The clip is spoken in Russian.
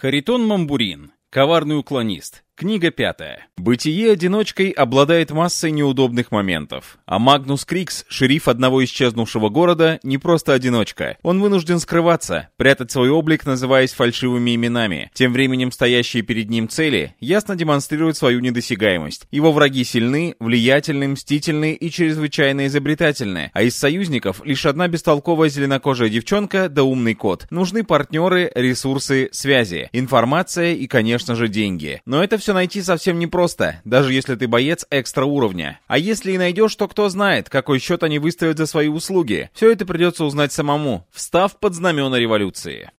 Харитон Мамбурин. Коварный уклонист. Книга пятая. Бытие одиночкой обладает массой неудобных моментов. А Магнус Крикс, шериф одного исчезнувшего города, не просто одиночка. Он вынужден скрываться, прятать свой облик, называясь фальшивыми именами. Тем временем стоящие перед ним цели ясно демонстрируют свою недосягаемость. Его враги сильны, влиятельны, мстительны и чрезвычайно изобретательны. А из союзников лишь одна бестолковая зеленокожая девчонка да умный кот. Нужны партнеры, ресурсы, связи, информация и, конечно же, деньги. Но это все найти совсем непросто, даже если ты боец экстра уровня. А если и найдешь, то кто знает, какой счет они выставят за свои услуги. Все это придется узнать самому, встав под знамена революции.